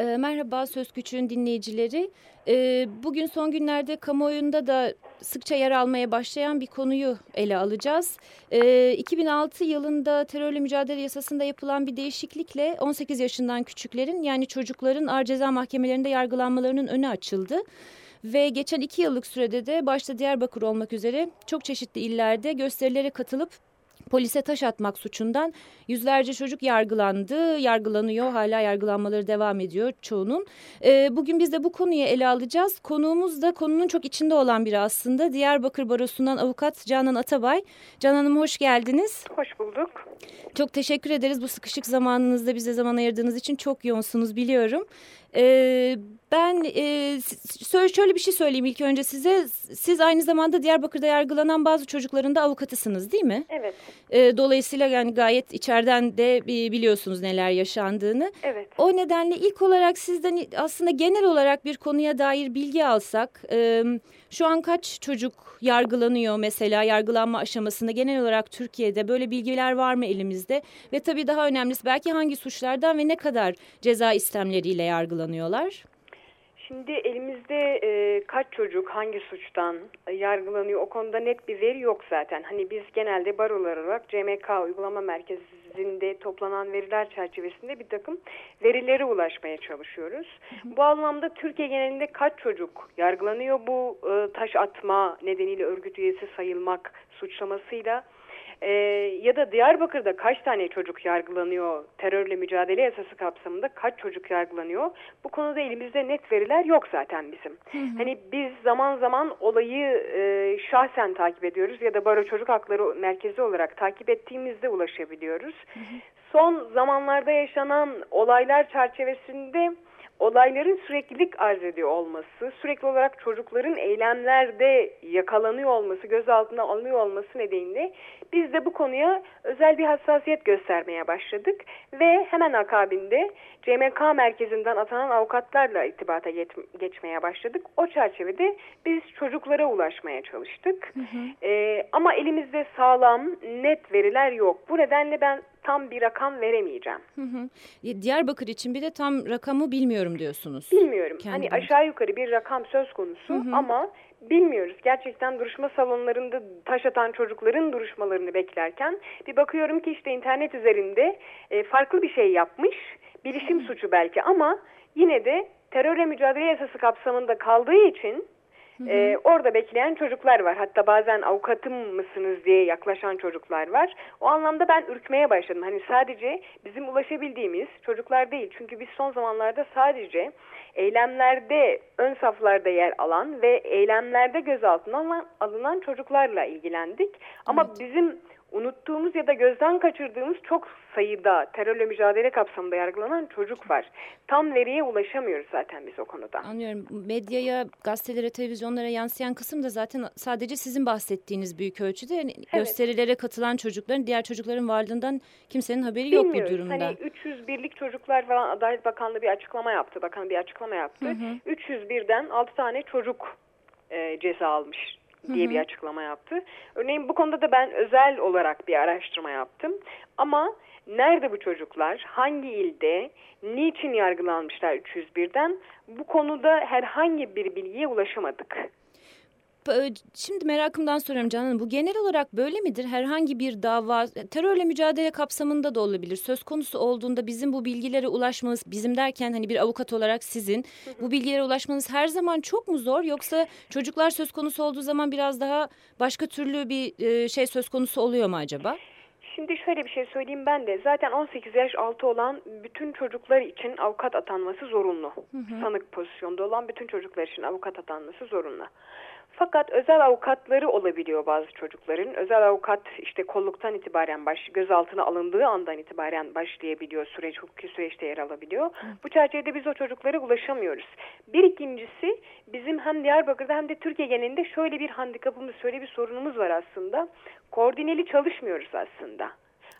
E, merhaba Söz Küçüğün dinleyicileri. E, bugün son günlerde kamuoyunda da sıkça yer almaya başlayan bir konuyu ele alacağız. E, 2006 yılında terörle mücadele yasasında yapılan bir değişiklikle 18 yaşından küçüklerin yani çocukların ağır ceza mahkemelerinde yargılanmalarının önü açıldı. Ve geçen iki yıllık sürede de başta Diyarbakır olmak üzere çok çeşitli illerde gösterilere katılıp polise taş atmak suçundan yüzlerce çocuk yargılandı, yargılanıyor, hala yargılanmaları devam ediyor çoğunun. E, bugün biz de bu konuyu ele alacağız. Konuğumuz da konunun çok içinde olan biri aslında. Diyarbakır Barosu'ndan avukat Canan Atabay. Canan Hanım hoş geldiniz. Hoş bulduk. Çok teşekkür ederiz bu sıkışık zamanınızda bize zaman ayırdığınız için çok yoğunsunuz biliyorum. Ee, ben e, şöyle bir şey söyleyeyim ilk önce size. Siz aynı zamanda Diyarbakır'da yargılanan bazı çocukların da avukatısınız değil mi? Evet. Ee, dolayısıyla yani gayet içeriden de biliyorsunuz neler yaşandığını. Evet. O nedenle ilk olarak sizden aslında genel olarak bir konuya dair bilgi alsak... E, şu an kaç çocuk yargılanıyor mesela yargılanma aşamasında genel olarak Türkiye'de böyle bilgiler var mı elimizde? Ve tabii daha önemlisi belki hangi suçlardan ve ne kadar ceza istemleriyle yargılanıyorlar? Şimdi elimizde e, kaç çocuk hangi suçtan yargılanıyor o konuda net bir veri yok zaten. Hani biz genelde barolar olarak CMK uygulama merkezinde toplanan veriler çerçevesinde bir takım verilere ulaşmaya çalışıyoruz. Bu anlamda Türkiye genelinde kaç çocuk yargılanıyor bu e, taş atma nedeniyle örgüt üyesi sayılmak suçlamasıyla e, ya da Diyarbakır'da kaç tane çocuk yargılanıyor terörle mücadele yasası kapsamında kaç çocuk yargılanıyor bu konuda elimizde net veriler yok zaten bizim. Hı hı. Hani biz zaman zaman olayı e, şahsen takip ediyoruz ya da Baro Çocuk Hakları Merkezi olarak takip ettiğimizde ulaşabiliyoruz. Hı hı. Son zamanlarda yaşanan olaylar çerçevesinde olayların süreklilik arz ediyor olması, sürekli olarak çocukların eylemlerde yakalanıyor olması, gözaltına alınıyor olması nedeniyle biz de bu konuya özel bir hassasiyet göstermeye başladık ve hemen akabinde CMK merkezinden atanan avukatlarla irtibata geç, geçmeye başladık. O çerçevede biz çocuklara ulaşmaya çalıştık. Hı hı. Ee, ama elimizde sağlam, net veriler yok. Bu nedenle ben tam bir rakam veremeyeceğim. Hı hı. Diyarbakır için bir de tam rakamı bilmiyorum diyorsunuz. Bilmiyorum. Hani aşağı yukarı bir rakam söz konusu hı hı. ama bilmiyoruz. Gerçekten duruşma salonlarında taş atan çocukların duruşmalarını beklerken bir bakıyorum ki işte internet üzerinde e, farklı bir şey yapmış. Bilişim suçu belki ama yine de terörle mücadele yasası kapsamında kaldığı için ee, orada bekleyen çocuklar var. Hatta bazen avukatım mısınız diye yaklaşan çocuklar var. O anlamda ben ürkmeye başladım. Hani sadece bizim ulaşabildiğimiz çocuklar değil. Çünkü biz son zamanlarda sadece eylemlerde ön saflarda yer alan ve eylemlerde gözaltına alınan çocuklarla ilgilendik. Ama evet. bizim unuttuğumuz ya da gözden kaçırdığımız çok sayıda terörle mücadele kapsamında yargılanan çocuk var. Tam veriye ulaşamıyoruz zaten biz o konuda. Anlıyorum. Medyaya, gazetelere, televizyonlara yansıyan kısım da zaten sadece sizin bahsettiğiniz büyük ölçüde. Yani evet. Gösterilere katılan çocukların, diğer çocukların varlığından kimsenin haberi Bilmiyoruz. yok bu durumda. Hani 301'lik çocuklar falan Adalet Bakanlığı bir açıklama yaptı. Bakan bir açıklama yaptı. Hı hı. 301'den 6 tane çocuk e, ceza almış diye bir açıklama yaptı. Örneğin bu konuda da ben özel olarak bir araştırma yaptım. Ama nerede bu çocuklar, hangi ilde, niçin yargılanmışlar 301'den bu konuda herhangi bir bilgiye ulaşamadık. Şimdi merakımdan soruyorum Canan Bu genel olarak böyle midir? Herhangi bir dava terörle mücadele kapsamında da olabilir. Söz konusu olduğunda bizim bu bilgilere ulaşmamız bizim derken hani bir avukat olarak sizin bu bilgilere ulaşmanız her zaman çok mu zor yoksa çocuklar söz konusu olduğu zaman biraz daha başka türlü bir e, şey söz konusu oluyor mu acaba? Şimdi şöyle bir şey söyleyeyim ben de. Zaten 18 yaş altı olan bütün çocuklar için avukat atanması zorunlu. Hı hı. Sanık pozisyonda olan bütün çocuklar için avukat atanması zorunlu. Fakat özel avukatları olabiliyor bazı çocukların. Özel avukat işte kolluktan itibaren baş, gözaltına alındığı andan itibaren başlayabiliyor süreç, hukuki süreçte yer alabiliyor. Bu çerçevede biz o çocuklara ulaşamıyoruz. Bir ikincisi bizim hem Diyarbakır'da hem de Türkiye genelinde şöyle bir handikapımız, şöyle bir sorunumuz var aslında. Koordineli çalışmıyoruz aslında.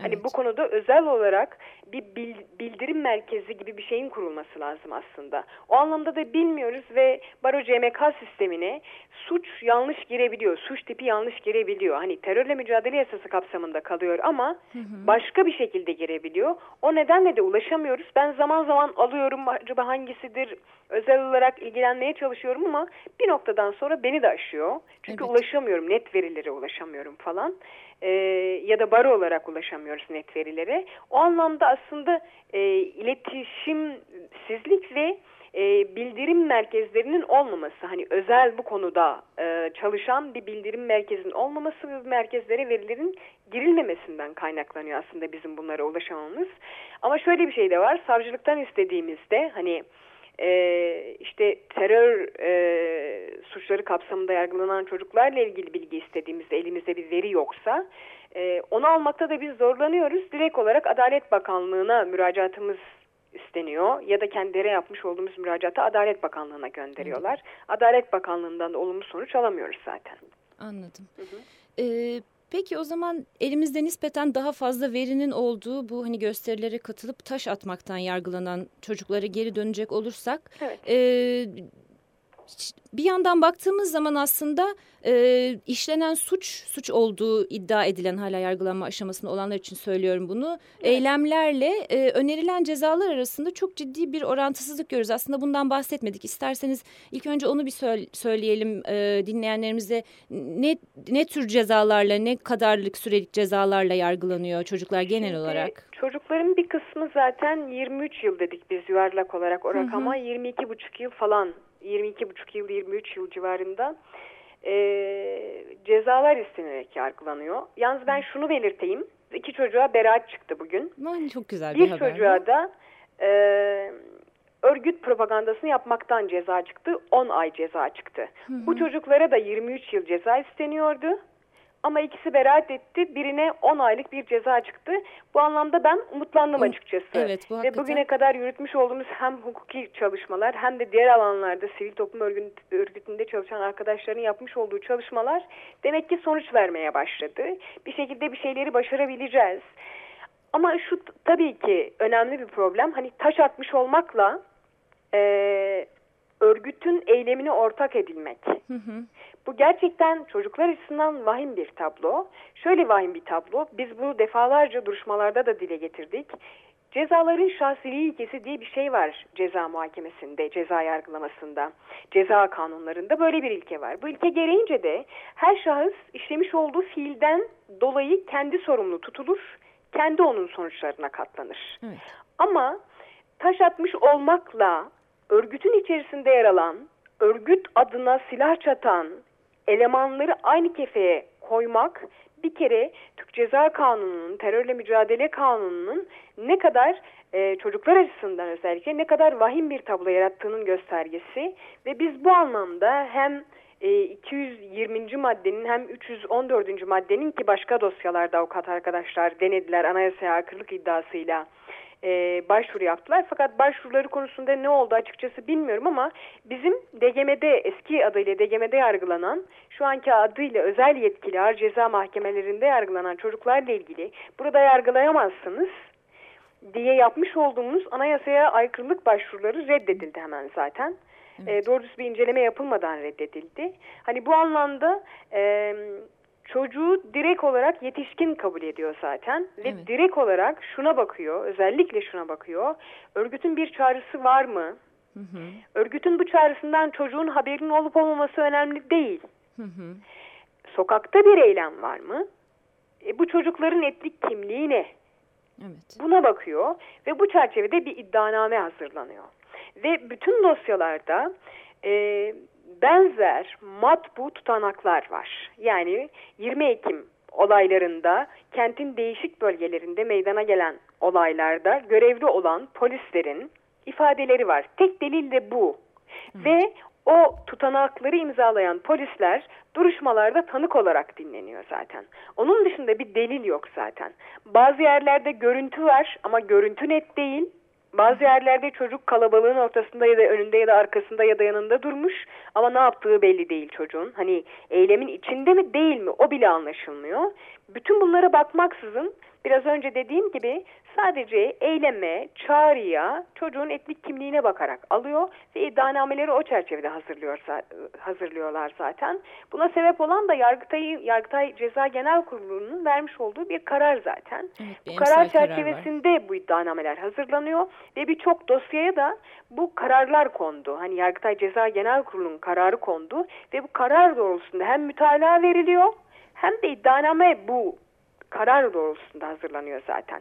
Hani Evet. bu konuda özel olarak bir bil- bildirim merkezi gibi bir şeyin kurulması lazım aslında. O anlamda da bilmiyoruz ve baro CMK sistemine suç yanlış girebiliyor, suç tipi yanlış girebiliyor. Hani terörle mücadele yasası kapsamında kalıyor ama başka bir şekilde girebiliyor. O nedenle de ulaşamıyoruz. Ben zaman zaman alıyorum acaba hangisidir özel olarak ilgilenmeye çalışıyorum ama bir noktadan sonra beni de aşıyor. Çünkü Evet. ulaşamıyorum, net verilere ulaşamıyorum falan. Ee, ya da baro olarak ulaşamıyoruz net verilere. O anlamda aslında e, iletişimsizlik ve e, bildirim merkezlerinin olmaması, hani özel bu konuda e, çalışan bir bildirim merkezinin olmaması ve merkezlere verilerin girilmemesinden kaynaklanıyor aslında bizim bunlara ulaşamamız. Ama şöyle bir şey de var, savcılıktan istediğimizde hani e, işte terör e, suçları kapsamında yargılanan çocuklarla ilgili bilgi istediğimizde elimizde bir veri yoksa e, onu almakta da biz zorlanıyoruz. Direkt olarak Adalet Bakanlığı'na müracaatımız isteniyor ya da kendileri yapmış olduğumuz müracaatı Adalet Bakanlığı'na gönderiyorlar. Adalet Bakanlığı'ndan da olumlu sonuç alamıyoruz zaten. Anladım. Hı hı. Ee, peki o zaman elimizde nispeten daha fazla verinin olduğu bu hani gösterilere katılıp taş atmaktan yargılanan çocuklara geri dönecek olursak Evet. e, bir yandan baktığımız zaman aslında e, işlenen suç suç olduğu iddia edilen hala yargılanma aşamasında olanlar için söylüyorum bunu. Evet. Eylemlerle e, önerilen cezalar arasında çok ciddi bir orantısızlık görüyoruz. Aslında bundan bahsetmedik. İsterseniz ilk önce onu bir söyle- söyleyelim e, dinleyenlerimize. Ne ne tür cezalarla, ne kadarlık sürelik cezalarla yargılanıyor çocuklar genel Şimdi olarak? Çocukların bir kısmı zaten 23 yıl dedik biz yuvarlak olarak o rakama 22,5 yıl falan 22,5 yıl 23 yıl civarında e, cezalar istenerek yargılanıyor. Yalnız ben şunu belirteyim. İki çocuğa beraat çıktı bugün. Aman, çok güzel bir, Bir haber. çocuğa da e, örgüt propagandasını yapmaktan ceza çıktı. 10 ay ceza çıktı. Hı hı. Bu çocuklara da 23 yıl ceza isteniyordu. Ama ikisi beraat etti. Birine 10 aylık bir ceza çıktı. Bu anlamda ben umutlandım Um- açıkçası. Evet bu Ve bugüne kadar yürütmüş olduğumuz hem hukuki çalışmalar hem de diğer alanlarda sivil toplum örgüt- örgütünde çalışan arkadaşların yapmış olduğu çalışmalar demek ki sonuç vermeye başladı. Bir şekilde bir şeyleri başarabileceğiz. Ama şu tabii ki önemli bir problem. Hani taş atmış olmakla eee, örgütün eylemine ortak edilmek. Hı hı. Bu gerçekten çocuklar açısından vahim bir tablo. Şöyle vahim bir tablo. Biz bunu defalarca duruşmalarda da dile getirdik. Cezaların şahsiliği ilkesi diye bir şey var ceza muhakemesinde, ceza yargılamasında, ceza kanunlarında böyle bir ilke var. Bu ilke gereğince de her şahıs işlemiş olduğu fiilden dolayı kendi sorumlu tutulur, kendi onun sonuçlarına katlanır. Evet. Ama taş atmış olmakla örgütün içerisinde yer alan, örgüt adına silah çatan elemanları aynı kefeye koymak bir kere Türk Ceza Kanunu'nun, terörle mücadele kanununun ne kadar e, çocuklar açısından özellikle ne kadar vahim bir tablo yarattığının göstergesi ve biz bu anlamda hem e, 220. maddenin hem 314. maddenin ki başka dosyalarda avukat arkadaşlar denediler anayasaya aykırılık iddiasıyla e, başvuru yaptılar. Fakat başvuruları konusunda ne oldu açıkçası bilmiyorum ama bizim DGM'de eski adıyla DGM'de yargılanan şu anki adıyla özel yetkili ağır ceza mahkemelerinde yargılanan çocuklarla ilgili burada yargılayamazsınız diye yapmış olduğumuz anayasaya aykırılık başvuruları reddedildi hemen zaten. Evet. E, doğru düz bir inceleme yapılmadan reddedildi. Hani bu anlamda e, çocuğu direkt olarak yetişkin kabul ediyor zaten ve Evet. direkt olarak şuna bakıyor, özellikle şuna bakıyor. Örgütün bir çağrısı var mı? Hı hı. Örgütün bu çağrısından çocuğun haberinin olup olmaması önemli değil. Hı hı. Sokakta bir eylem var mı? E, bu çocukların etnik kimliği ne? Evet. Buna bakıyor ve bu çerçevede bir iddianame hazırlanıyor. Ve bütün dosyalarda e, benzer matbu tutanaklar var. Yani 20 Ekim olaylarında kentin değişik bölgelerinde meydana gelen olaylarda görevli olan polislerin ifadeleri var. Tek delil de bu. Ve o tutanakları imzalayan polisler duruşmalarda tanık olarak dinleniyor zaten. Onun dışında bir delil yok zaten. Bazı yerlerde görüntü var ama görüntü net değil. Bazı yerlerde çocuk kalabalığın ortasında ya da önünde ya da arkasında ya da yanında durmuş ama ne yaptığı belli değil çocuğun. Hani eylemin içinde mi değil mi o bile anlaşılmıyor. Bütün bunlara bakmaksızın biraz önce dediğim gibi sadece eyleme, çağrıya, çocuğun etnik kimliğine bakarak alıyor ve iddianameleri o çerçevede hazırlıyor, hazırlıyorlar zaten. Buna sebep olan da Yargıtay, Yargıtay Ceza Genel Kurulu'nun vermiş olduğu bir karar zaten. Evet, bu karar çerçevesinde karar bu iddianameler hazırlanıyor ve birçok dosyaya da bu kararlar kondu. Hani Yargıtay Ceza Genel Kurulu'nun kararı kondu ve bu karar doğrultusunda hem mütalaa veriliyor hem de iddianame bu karar doğrultusunda hazırlanıyor zaten.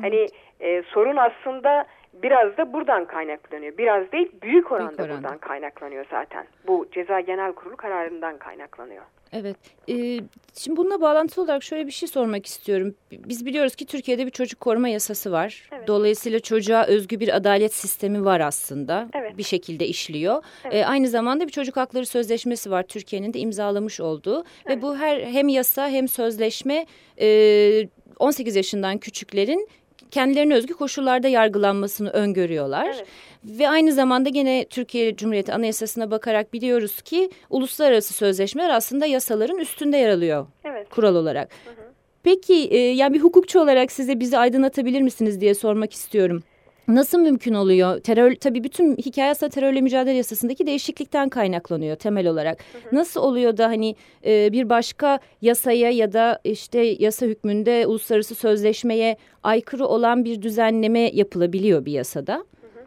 Hani e, sorun aslında biraz da buradan kaynaklanıyor. Biraz değil büyük oranda, büyük oranda. buradan kaynaklanıyor zaten. Bu ceza genel kurulu kararından kaynaklanıyor. Evet. Ee, şimdi bununla bağlantılı olarak şöyle bir şey sormak istiyorum. Biz biliyoruz ki Türkiye'de bir çocuk koruma yasası var. Evet. Dolayısıyla çocuğa özgü bir adalet sistemi var aslında. Evet. Bir şekilde işliyor. Evet. Ee, aynı zamanda bir çocuk hakları sözleşmesi var Türkiye'nin de imzalamış olduğu. Evet. Ve bu her hem yasa hem sözleşme e, 18 yaşından küçüklerin kendilerine özgü koşullarda yargılanmasını öngörüyorlar. Evet. Ve aynı zamanda gene Türkiye Cumhuriyeti Anayasası'na bakarak biliyoruz ki uluslararası sözleşmeler aslında yasaların üstünde yer alıyor evet. kural olarak. Hı hı. Peki e, yani bir hukukçu olarak size bizi aydınlatabilir misiniz diye sormak istiyorum. Nasıl mümkün oluyor? Terör tabii bütün hikaye aslında terörle mücadele yasasındaki değişiklikten kaynaklanıyor temel olarak. Hı hı. Nasıl oluyor da hani e, bir başka yasaya ya da işte yasa hükmünde uluslararası sözleşmeye aykırı olan bir düzenleme yapılabiliyor bir yasada? Hı hı.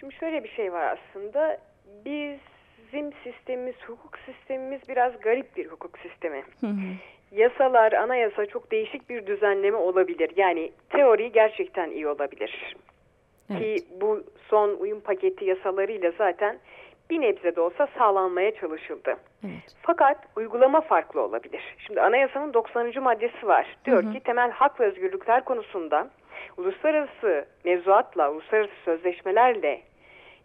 Şimdi şöyle bir şey var aslında. Bizim sistemimiz, hukuk sistemimiz biraz garip bir hukuk sistemi. Hı hı yasalar, anayasa çok değişik bir düzenleme olabilir. Yani teori gerçekten iyi olabilir. Evet. Ki bu son uyum paketi yasalarıyla zaten bir nebze de olsa sağlanmaya çalışıldı. Evet. Fakat uygulama farklı olabilir. Şimdi anayasanın 90. maddesi var. Diyor hı hı. ki temel hak ve özgürlükler konusunda uluslararası mevzuatla, uluslararası sözleşmelerle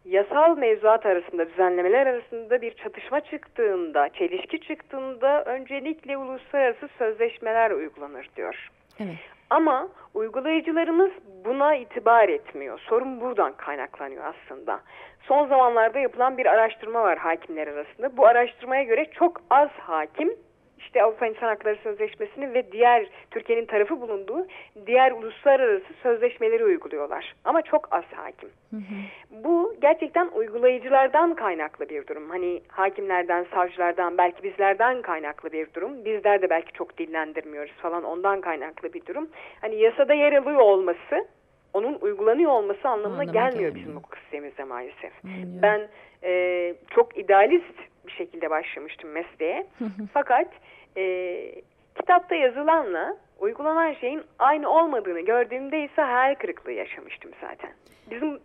yasal mevzuat arasında, düzenlemeler arasında bir çatışma çıktığında, çelişki çıktığında öncelikle uluslararası sözleşmeler uygulanır diyor. Evet. Ama uygulayıcılarımız buna itibar etmiyor. Sorun buradan kaynaklanıyor aslında. Son zamanlarda yapılan bir araştırma var hakimler arasında. Bu araştırmaya göre çok az hakim işte Avrupa İnsan Hakları Sözleşmesi'ni ve diğer Türkiye'nin tarafı bulunduğu diğer uluslararası sözleşmeleri uyguluyorlar. Ama çok az hakim. Hı hı. Bu gerçekten uygulayıcılardan kaynaklı bir durum. Hani hakimlerden, savcılardan, belki bizlerden kaynaklı bir durum. Bizler de belki çok dillendirmiyoruz falan ondan kaynaklı bir durum. Hani yasada yer alıyor olması onun uygulanıyor olması anlamına Anlama gelmiyor gelmiyor. bizim hukuk sistemimizde maalesef. Anlıyorum. Ben e, çok idealist bir şekilde başlamıştım mesleğe. Fakat e, kitapta yazılanla uygulanan şeyin aynı olmadığını gördüğümde ise hayal kırıklığı yaşamıştım zaten. Bizim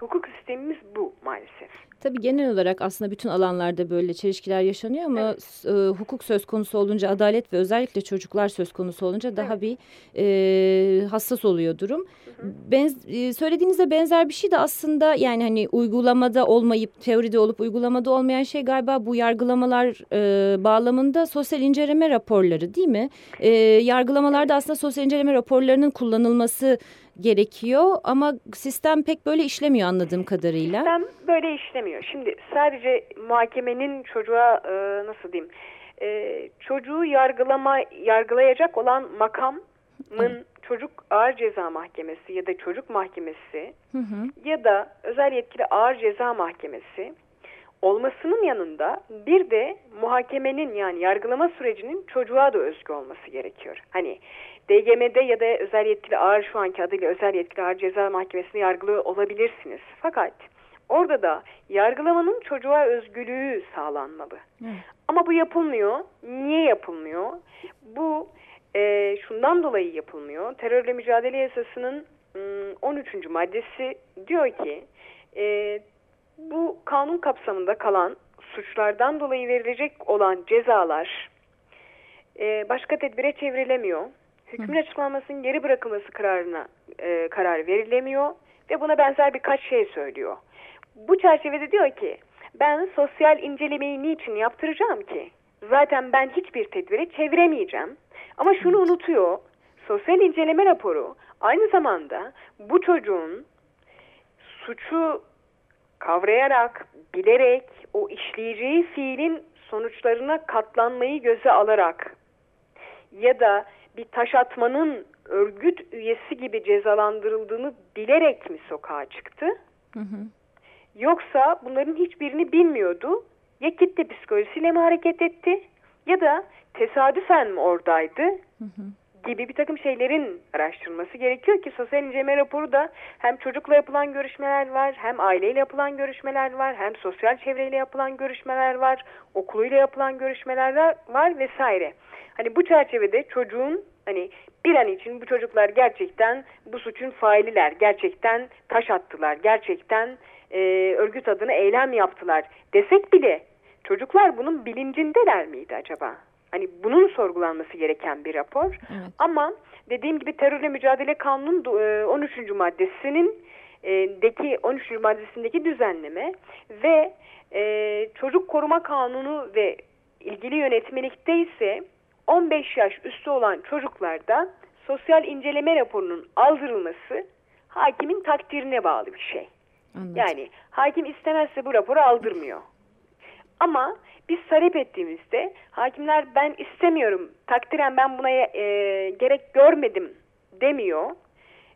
hukuk sistemimiz bu maalesef. Tabii genel olarak aslında bütün alanlarda böyle çelişkiler yaşanıyor ama evet. e, hukuk söz konusu olunca adalet ve özellikle çocuklar söz konusu olunca daha evet. bir e, hassas oluyor durum. Hı e, söylediğinizde benzer bir şey de aslında yani hani uygulamada olmayıp teoride olup uygulamada olmayan şey galiba bu yargılamalar e, bağlamında sosyal inceleme raporları değil mi? E, yargılamalarda aslında sosyal inceleme raporlarının kullanılması gerekiyor ama sistem pek böyle işlemiyor anladığım kadarıyla. Sistem böyle işlemiyor. Şimdi sadece muhakemenin çocuğa e, nasıl diyeyim e, çocuğu yargılama yargılayacak olan makamın evet. çocuk ağır ceza mahkemesi ya da çocuk mahkemesi hı hı. ya da özel yetkili ağır ceza mahkemesi olmasının yanında bir de muhakemenin yani yargılama sürecinin çocuğa da özgü olması gerekiyor. Hani DGM'de ya da özel yetkili ağır şu anki adıyla özel yetkili ağır ceza mahkemesinde yargılı olabilirsiniz. Fakat orada da yargılamanın çocuğa özgürlüğü sağlanmalı. Evet. Ama bu yapılmıyor. Niye yapılmıyor? Bu e, şundan dolayı yapılmıyor. Terörle mücadele yasasının 13. maddesi diyor ki e, bu kanun kapsamında kalan suçlardan dolayı verilecek olan cezalar e, başka tedbire çevrilemiyor hükmün açıklanmasının geri bırakılması kararına e, karar verilemiyor ve buna benzer birkaç şey söylüyor. Bu çerçevede diyor ki ben sosyal incelemeyi niçin yaptıracağım ki? Zaten ben hiçbir tedbire çeviremeyeceğim. Ama şunu unutuyor. Sosyal inceleme raporu aynı zamanda bu çocuğun suçu kavrayarak, bilerek o işleyeceği fiilin sonuçlarına katlanmayı göze alarak ya da bir taş atmanın örgüt üyesi gibi cezalandırıldığını bilerek mi sokağa çıktı? Hı hı. Yoksa bunların hiçbirini bilmiyordu. Ya kitle psikolojisiyle mi hareket etti? Ya da tesadüfen mi oradaydı? Hı hı gibi bir takım şeylerin araştırılması gerekiyor ki sosyal inceleme raporu da hem çocukla yapılan görüşmeler var, hem aileyle yapılan görüşmeler var, hem sosyal çevreyle yapılan görüşmeler var, okuluyla yapılan görüşmeler var vesaire. Hani bu çerçevede çocuğun hani bir an için bu çocuklar gerçekten bu suçun faililer, gerçekten taş attılar, gerçekten e, örgüt adına eylem yaptılar desek bile çocuklar bunun bilincindeler miydi acaba? Hani bunun sorgulanması gereken bir rapor. Evet. Ama dediğim gibi terörle mücadele kanunun 13. E, maddesinin e, deki 13. maddesindeki düzenleme ve e, çocuk koruma kanunu ve ilgili yönetmelikte ise 15 yaş üstü olan çocuklarda sosyal inceleme raporunun aldırılması hakimin takdirine bağlı bir şey. Anladım. Yani hakim istemezse bu raporu aldırmıyor. Ama biz talep ettiğimizde hakimler ben istemiyorum, takdiren ben buna e, gerek görmedim demiyor.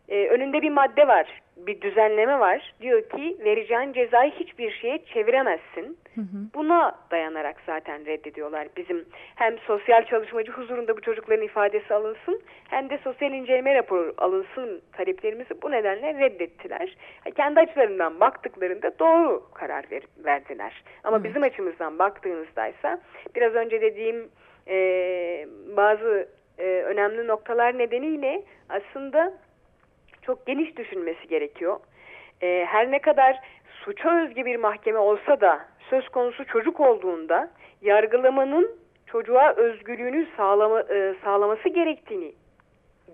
E, önünde bir madde var, bir düzenleme var. Diyor ki vereceğin cezayı hiçbir şeye çeviremezsin. Hı hı. Buna dayanarak zaten reddediyorlar bizim hem sosyal çalışmacı huzurunda bu çocukların ifadesi alınsın hem de sosyal inceleme raporu alınsın taleplerimizi bu nedenle reddettiler. Kendi açılarından baktıklarında doğru karar ver, verdiler. Ama evet. bizim açımızdan baktığınızdaysa biraz önce dediğim e, bazı e, önemli noktalar nedeniyle aslında çok geniş düşünmesi gerekiyor. E, her ne kadar suça özgü bir mahkeme olsa da söz konusu çocuk olduğunda yargılamanın çocuğa özgürlüğünü sağlama, e, sağlaması gerektiğini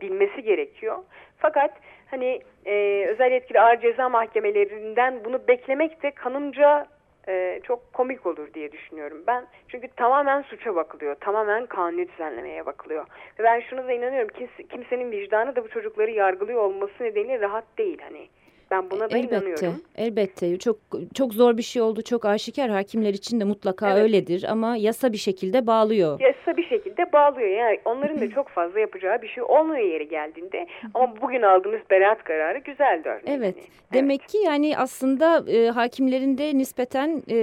bilmesi gerekiyor. Fakat hani e, özel yetkili ağır ceza mahkemelerinden bunu beklemek de kanımca e, çok komik olur diye düşünüyorum ben. Çünkü tamamen suça bakılıyor. Tamamen kanuni düzenlemeye bakılıyor. Ve ben şunu da inanıyorum. Kimse, kimsenin vicdanı da bu çocukları yargılıyor olması nedeniyle rahat değil. Hani ben buna da elbette, inanıyorum. Elbette. Çok çok zor bir şey oldu. Çok aşikar. Hakimler için de mutlaka evet. öyledir. Ama yasa bir şekilde bağlıyor. Yasa bir şekilde bağlıyor. Yani onların da çok fazla yapacağı bir şey olmuyor yeri geldiğinde. Ama bugün aldığımız beraat kararı güzeldi örneğin. Evet. Yani. Demek evet. ki yani aslında e, hakimlerin de nispeten e,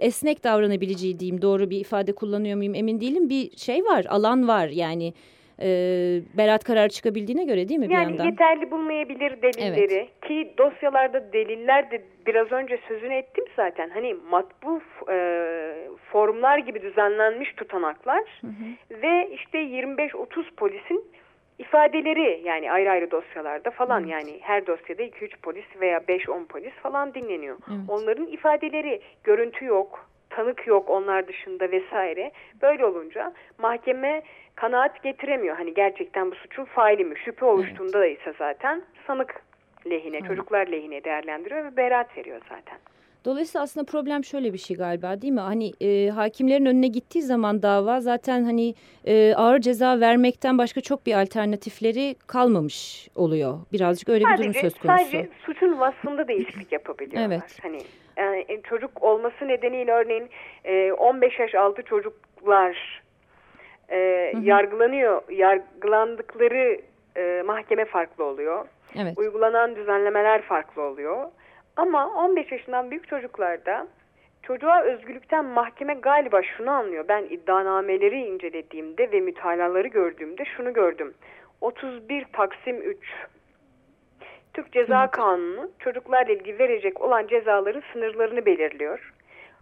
esnek davranabileceği diyeyim. Doğru bir ifade kullanıyor muyum emin değilim. Bir şey var. Alan var yani e, beraat kararı çıkabildiğine göre değil mi yani bir yandan? Yani yeterli bulmayabilir delilleri evet. ki dosyalarda deliller de biraz önce sözünü ettim zaten. Hani matbu e, formlar gibi düzenlenmiş tutanaklar hı hı. ve işte 25-30 polisin ifadeleri yani ayrı ayrı dosyalarda falan evet. yani her dosyada 2-3 polis veya 5-10 polis falan dinleniyor. Evet. Onların ifadeleri görüntü yok, tanık yok onlar dışında vesaire. Böyle olunca mahkeme kanaat getiremiyor. Hani gerçekten bu suçun faili mi? Şüphe oluştuğunda evet. da ise zaten sanık lehine, evet. çocuklar lehine değerlendiriyor ve beraat veriyor zaten. Dolayısıyla aslında problem şöyle bir şey galiba değil mi? Hani e, hakimlerin önüne gittiği zaman dava zaten hani e, ağır ceza vermekten başka çok bir alternatifleri kalmamış oluyor. Birazcık öyle sadece, bir durum söz konusu. Sadece suçun vasfında değişiklik yapabiliyorlar. Evet. Hani yani çocuk olması nedeniyle örneğin e, 15 yaş altı çocuklar e, hı hı. yargılanıyor. Yargılandıkları e, mahkeme farklı oluyor. Evet. Uygulanan düzenlemeler farklı oluyor. Ama 15 yaşından büyük çocuklarda çocuğa özgürlükten mahkeme galiba şunu anlıyor. Ben iddianameleri incelediğimde ve mütalaları gördüğümde şunu gördüm. 31 Taksim 3 Türk Ceza. Kanunu çocuklarla ilgili verecek olan cezaların sınırlarını belirliyor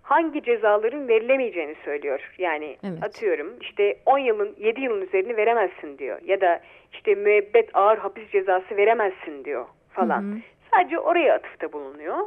hangi cezaların verilemeyeceğini söylüyor. Yani evet. atıyorum işte 10 yılın 7 yılın üzerini veremezsin diyor. Ya da işte müebbet ağır hapis cezası veremezsin diyor falan. Hı hı. Sadece oraya atıfta bulunuyor.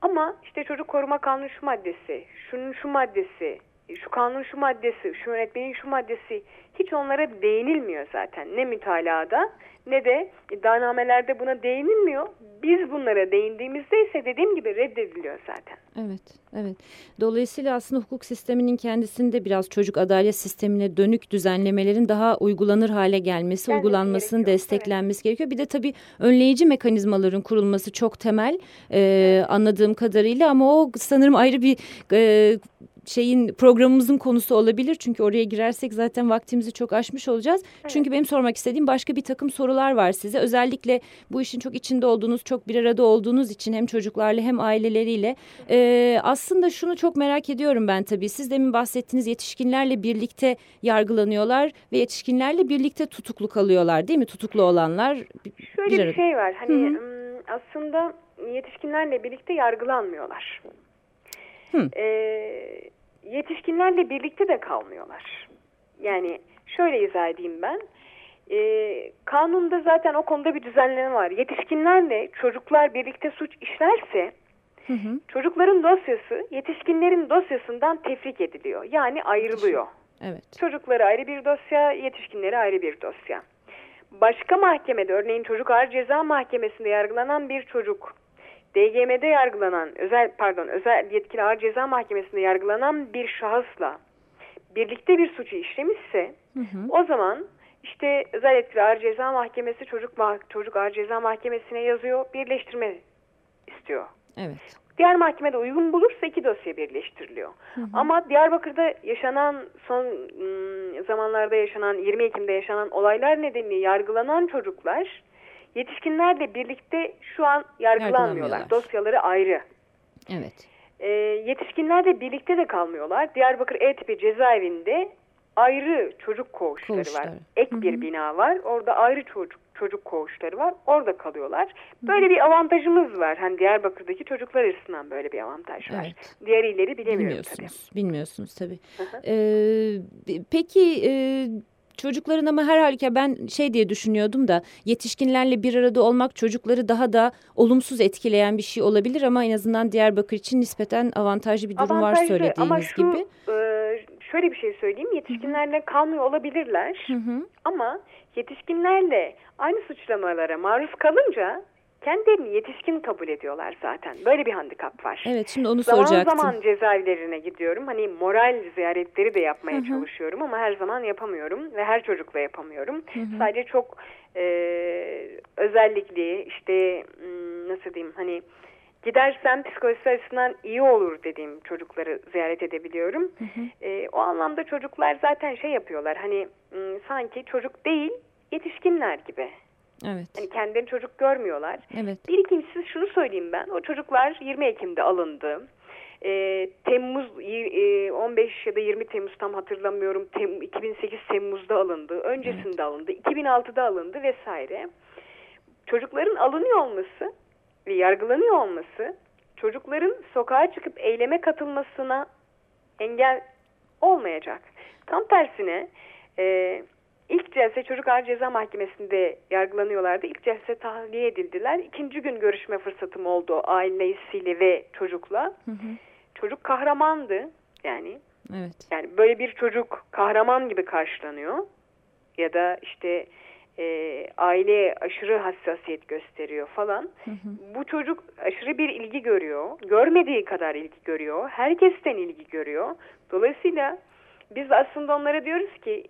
Ama işte çocuk koruma kanunu şu maddesi, şunun şu maddesi, şu kanun şu maddesi, şu yönetmenin şu maddesi hiç onlara değinilmiyor zaten. Ne mütalada ne de iddianamelerde buna değinilmiyor. Biz bunlara değindiğimizde ise dediğim gibi reddediliyor zaten. Evet, evet. Dolayısıyla aslında hukuk sisteminin kendisinde biraz çocuk adalet sistemine dönük düzenlemelerin daha uygulanır hale gelmesi, Kendisi uygulanmasının gerekiyor. desteklenmesi evet. gerekiyor. Bir de tabii önleyici mekanizmaların kurulması çok temel e, anladığım kadarıyla ama o sanırım ayrı bir e, şeyin programımızın konusu olabilir. Çünkü oraya girersek zaten vaktimizi çok aşmış olacağız. Evet. Çünkü benim sormak istediğim başka bir takım sorular var size. Özellikle bu işin çok içinde olduğunuz, çok bir arada olduğunuz için hem çocuklarla hem aileleriyle. E, aslında şunu çok merak ediyorum ben tabii. Siz demin bahsettiğiniz yetişkinlerle birlikte yargılanıyorlar ve yetişkinlerle birlikte tutuklu kalıyorlar değil mi? Tutuklu olanlar. Şöyle bir, bir şey var. Hani Hı -hı. aslında yetişkinlerle birlikte yargılanmıyorlar. Hı. E, yetişkinlerle birlikte de kalmıyorlar. Yani şöyle izah edeyim ben. E, kanunda zaten o konuda bir düzenleme var. Yetişkinlerle çocuklar birlikte suç işlerse hı hı. çocukların dosyası yetişkinlerin dosyasından tefrik ediliyor. Yani ayrılıyor. Evet. Çocukları ayrı bir dosya, yetişkinleri ayrı bir dosya. Başka mahkemede örneğin çocuk ağır ceza mahkemesinde yargılanan bir çocuk DGM'de yargılanan özel pardon özel yetkili ağır ceza mahkemesinde yargılanan bir şahısla birlikte bir suçu işlemişse hı hı. o zaman işte özel yetkili ağır ceza mahkemesi çocuk çocuk ağır ceza mahkemesine yazıyor birleştirme istiyor. Evet. Diğer mahkemede uygun bulursa iki dosya birleştiriliyor. Hı hı. Ama Diyarbakır'da yaşanan son zamanlarda yaşanan 20 Ekim'de yaşanan olaylar nedeniyle yargılanan çocuklar Yetişkinlerle birlikte şu an yargılanmıyorlar. Dosyaları ayrı. Evet. E, yetişkinlerle birlikte de kalmıyorlar. Diyarbakır E tipi cezaevinde ayrı çocuk koğuşları, koğuşları. var. Ek Hı -hı. bir bina var. Orada ayrı çocuk çocuk koğuşları var. Orada kalıyorlar. Böyle bir avantajımız var. Hani Diyarbakır'daki çocuklar açısından böyle bir avantaj var. Evet. Diğer illeri bilemiyorum Bilmiyorsunuz. Tabii. Bilmiyorsunuz tabii. Ee, peki e, Çocukların ama her halükarda ben şey diye düşünüyordum da yetişkinlerle bir arada olmak çocukları daha da olumsuz etkileyen bir şey olabilir ama en azından Diyarbakır için nispeten avantajlı bir durum avantajlı, var söylediğiniz ama şu, gibi. E, şöyle bir şey söyleyeyim yetişkinlerle Hı -hı. kalmıyor olabilirler Hı -hı. ama yetişkinlerle aynı suçlamalara maruz kalınca kendilerini yetişkin kabul ediyorlar zaten. Böyle bir handikap var. Evet şimdi onu zaman soracaktım. Zaman zaman cezaevlerine gidiyorum. Hani moral ziyaretleri de yapmaya Hı -hı. çalışıyorum ama her zaman yapamıyorum ve her çocukla yapamıyorum. Hı -hı. Sadece çok e, özellikli işte nasıl diyeyim hani gidersem psikolojisi açısından iyi olur dediğim çocukları ziyaret edebiliyorum. Hı hı. E, o anlamda çocuklar zaten şey yapıyorlar hani sanki çocuk değil yetişkinler gibi. Evet. Hani kendilerini çocuk görmüyorlar. Evet. Bir ikincisi şunu söyleyeyim ben. O çocuklar 20 Ekim'de alındı. E, Temmuz e, 15 ya da 20 Temmuz tam hatırlamıyorum. Tem, 2008 Temmuz'da alındı. Öncesinde evet. alındı. 2006'da alındı vesaire. Çocukların alınıyor olması ve yargılanıyor olması çocukların sokağa çıkıp eyleme katılmasına engel olmayacak. Tam tersine e, İlk celse çocuk ağır ceza mahkemesinde yargılanıyorlardı. İlk celse tahliye edildiler. İkinci gün görüşme fırsatım oldu ailesiyle ve çocukla. Hı hı. Çocuk kahramandı yani. Evet. Yani böyle bir çocuk kahraman gibi karşılanıyor. Ya da işte e, aile aşırı hassasiyet gösteriyor falan. Hı hı. Bu çocuk aşırı bir ilgi görüyor. Görmediği kadar ilgi görüyor. Herkesten ilgi görüyor. Dolayısıyla biz aslında onlara diyoruz ki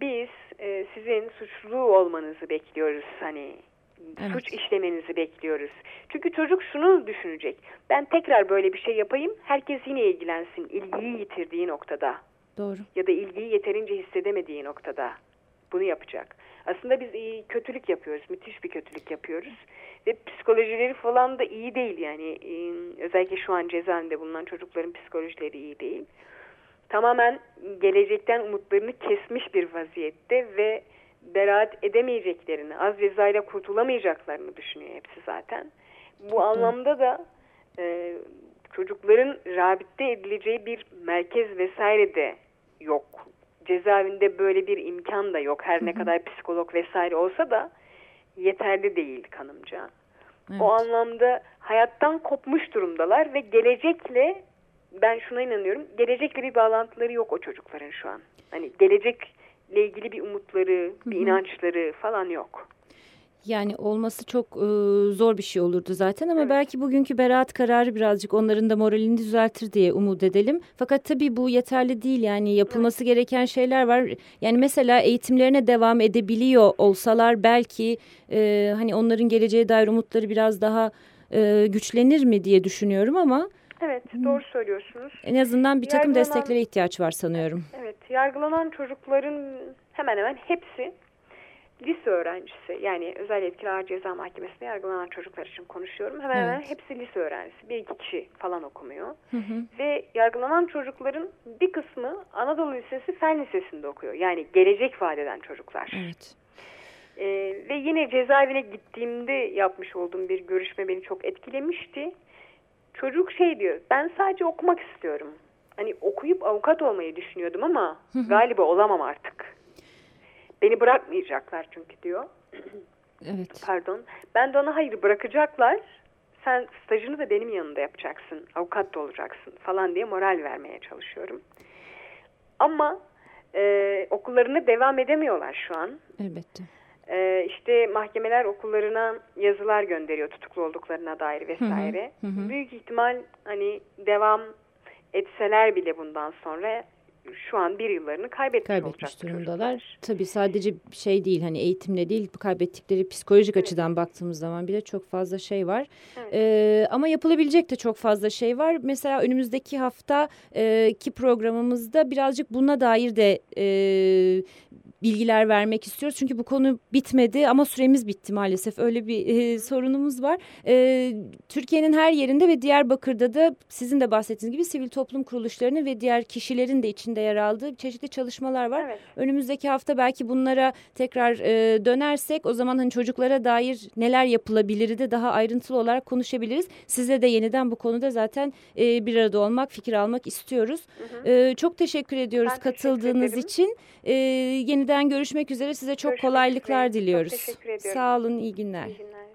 biz e, sizin suçlu olmanızı bekliyoruz hani evet. suç işlemenizi bekliyoruz. Çünkü çocuk şunu düşünecek. Ben tekrar böyle bir şey yapayım. Herkes yine ilgilensin. ilgiyi yitirdiği noktada. Doğru. Ya da ilgiyi yeterince hissedemediği noktada. Bunu yapacak. Aslında biz iyi kötülük yapıyoruz. Müthiş bir kötülük yapıyoruz. Ve psikolojileri falan da iyi değil yani. Özellikle şu an cezaevinde bulunan çocukların psikolojileri iyi değil tamamen gelecekten umutlarını kesmiş bir vaziyette ve beraat edemeyeceklerini, az cezayla kurtulamayacaklarını düşünüyor hepsi zaten. Bu anlamda da e, çocukların rabite edileceği bir merkez vesaire de yok. Cezaevinde böyle bir imkan da yok. Her ne kadar psikolog vesaire olsa da yeterli değil kanımca. Evet. O anlamda hayattan kopmuş durumdalar ve gelecekle ben şuna inanıyorum. Gelecekle bir bağlantıları yok o çocukların şu an. Hani gelecekle ilgili bir umutları, bir inançları falan yok. Yani olması çok e, zor bir şey olurdu zaten ama evet. belki bugünkü beraat kararı birazcık onların da moralini düzeltir diye umut edelim. Fakat tabii bu yeterli değil yani yapılması evet. gereken şeyler var. Yani mesela eğitimlerine devam edebiliyor olsalar belki e, hani onların geleceğe dair umutları biraz daha e, güçlenir mi diye düşünüyorum ama Evet doğru söylüyorsunuz. En azından bir takım Yargılanan- desteklere ihtiyaç var sanıyorum. Evet yargılanan çocukların hemen hemen hepsi lise öğrencisi. Yani özel yetkili ağır ceza mahkemesinde yargılanan çocuklar için konuşuyorum. Hemen hemen Evet. hepsi lise öğrencisi. Bir iki kişi falan okumuyor. Hı hı. Ve yargılanan çocukların bir kısmı Anadolu Lisesi Fen Lisesi'nde okuyor. Yani gelecek vadeden çocuklar. Evet. Ee, ve yine cezaevine gittiğimde yapmış olduğum bir görüşme beni çok etkilemişti. Çocuk şey diyor, ben sadece okumak istiyorum. Hani okuyup avukat olmayı düşünüyordum ama galiba olamam artık. Beni bırakmayacaklar çünkü diyor. Evet. Pardon. Ben de ona hayır bırakacaklar. Sen stajını da benim yanında yapacaksın. Avukat da olacaksın falan diye moral vermeye çalışıyorum. Ama e, okullarına devam edemiyorlar şu an. Elbette. Ee, işte mahkemeler okullarına yazılar gönderiyor tutuklu olduklarına dair vesaire. Hı hı, hı. Büyük ihtimal hani devam etseler bile bundan sonra şu an bir yıllarını kaybetmiş, Kaybetmiş durumdalar. çocuklar. Tabii sadece şey değil hani eğitimle değil kaybettikleri psikolojik Evet. açıdan baktığımız zaman bile çok fazla şey var. Evet. Ee, ama yapılabilecek de çok fazla şey var. Mesela önümüzdeki hafta e, ki programımızda birazcık buna dair de e, bilgiler vermek istiyoruz. Çünkü bu konu bitmedi ama süremiz bitti maalesef. Öyle bir e, sorunumuz var. E, Türkiye'nin her yerinde ve Diyarbakır'da da sizin de bahsettiğiniz gibi sivil toplum kuruluşlarının ve diğer kişilerin de içinde yer aldığı çeşitli çalışmalar var. Evet. Önümüzdeki hafta belki bunlara tekrar e, dönersek o zaman hani çocuklara dair neler yapılabilir de daha ayrıntılı olarak konuşabiliriz. Size de yeniden bu konuda zaten e, bir arada olmak, fikir almak istiyoruz. Hı hı. E, çok teşekkür ediyoruz Ben teşekkür katıldığınız ederim. için. E, yeniden görüşmek üzere size çok Görüşmek kolaylıklar üzere. Çok diliyoruz. teşekkür ediyorum. Sağ olun, iyi günler. İyi günler.